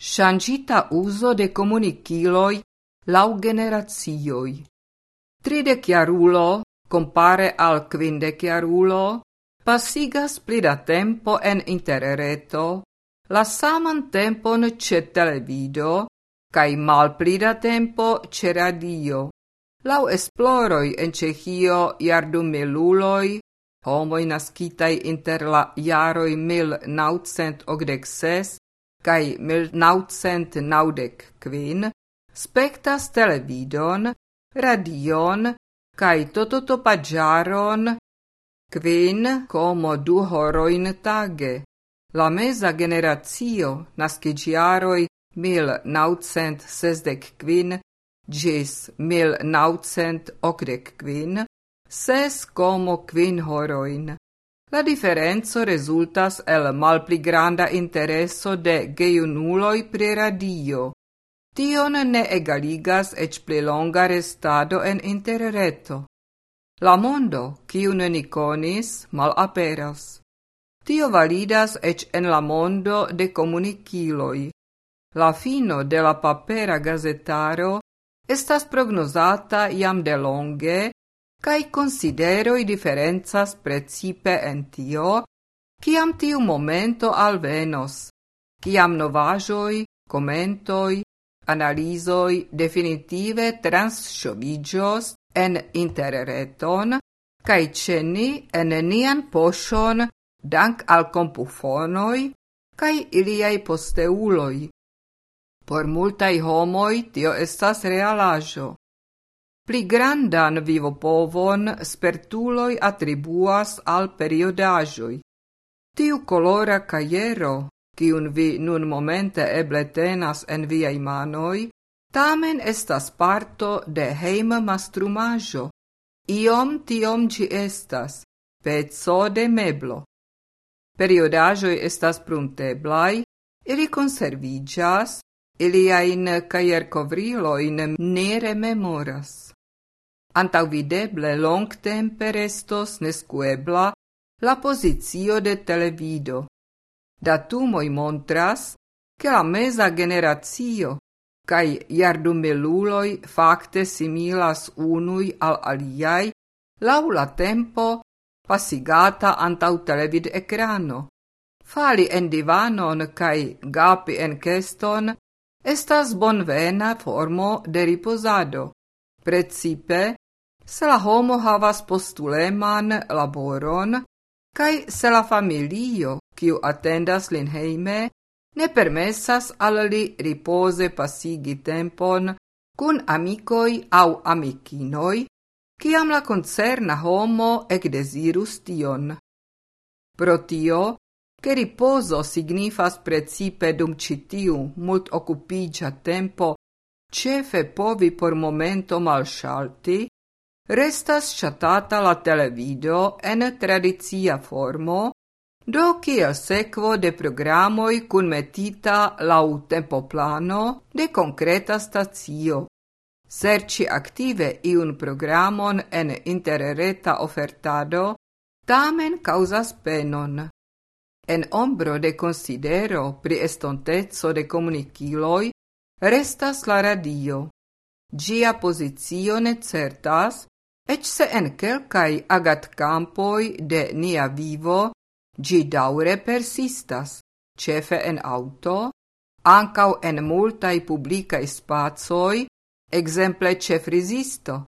Shangita uzo de lau laŭ Tridec Tridekjarulo, compare al kvindekjarulo, pasigas pli da tempo en interreto, la saman tempon ĉe televido kaj mal da tempo ĉe radio. Lau esploroi en Ĉeĥio jardumiluloj, homoi naskitaj inter la jaroj Ogdexes kai mil naucent naudek quin spectas televidon, radion, kai tototopagiaron quin como du horoin tage. La mesa generatio nascigiaroi mil naucent sesdec quin gis mil naucent ocdec quin ses como quin horoin La differenzo resultas el malpli granda intereso de gejunuloj pri radio. Tion ne egaligas ec pli longa restado en interreto. La mondo, kiun ni mal aperas. Tio validas ec en la mondo de komunikiloj. La fino de la papera gazetaro estas prognozata jam de longe cae consideroi differenzas precipe en tio, ciam tiu momento alvenos, ciam novajoi, commentoi, analizoi definitive transsciovigios en interreton, cae ceni en nian poshon dank al compufonoi cae iliai posteuloi. Por multai homoi tio estas realajo. Pli grandan vivopovon spertuloi attribuas al periodajoi. Tiu colora caiero, kiun vi nun momente eble tenas en viaj manoi, tamen estas parto de heima mastrumaĵo. Iom tiom ci estas, peco de meblo. Periodajoi estas prunteblai, ili conservigas, iliain caier covriloin ne rememoras. Antaŭvideble longtempe restos nescuebla la pozicio de televido. Datumoi montras, che la mesa generazio cae iardumeluloi facte similas unui al aliai laula tempo passigata antau televid ecrano. Fali en divanon cae gapi en keston estas bonvena formo de riposado precipe se la homo havas postuleman laboron kaj se la familio, kiu attendas lin heime, ne permessas al li ripoze pasigi tempon cun amicoi au amicinoi, ciam la concerna homo ec desirus tion. Pro tio, che riposo signifas precipe dum citiu mult occupigia tempo cefe povi por momento malshalti, restas chatata la televido en tradizia formo, do kiel sequo de programoi cun metita lau tempo plano de concreta stazio. Serci active iun programon en interreta ofertado, tamen causas penon. En ombro de considero pri estontezzo de comuniciloi, restas la radio. Gia pozicio ne certas, eĉ se en agat agatkampoj de nia vivo gi daure persistas, ĉefe en auto, ankaŭ en multaj publikaj spacoj, exemple ĉe frizisto.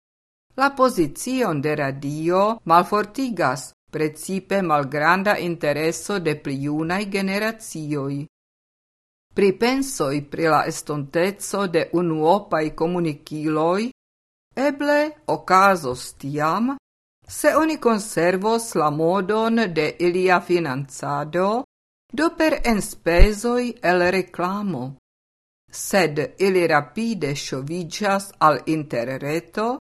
La Posizion de radio malfortigas precipe malgranda intereso de pli generazioi. pripensoi pri la estontezzo de unuopai comuniciloi eble ocasos tiam, se oni conservos la modon de ilia finanzado do per enspesoi el reclamo. Sed ili rapide sciovigias al interreto,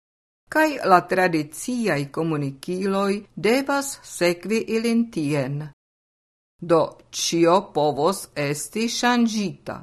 cae la tradiziai comuniciloi devas sequi ilin tien. do Chiopovos esti ŝanĝita.